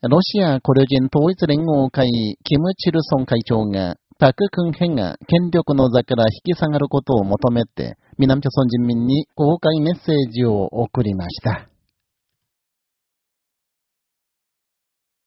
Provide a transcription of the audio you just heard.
ロシアコリ人統一連合会キム・チルソン会長が、パク・クンヘが権力の座から引き下がることを求めて、南朝鮮人民に公開メッセージを送りました。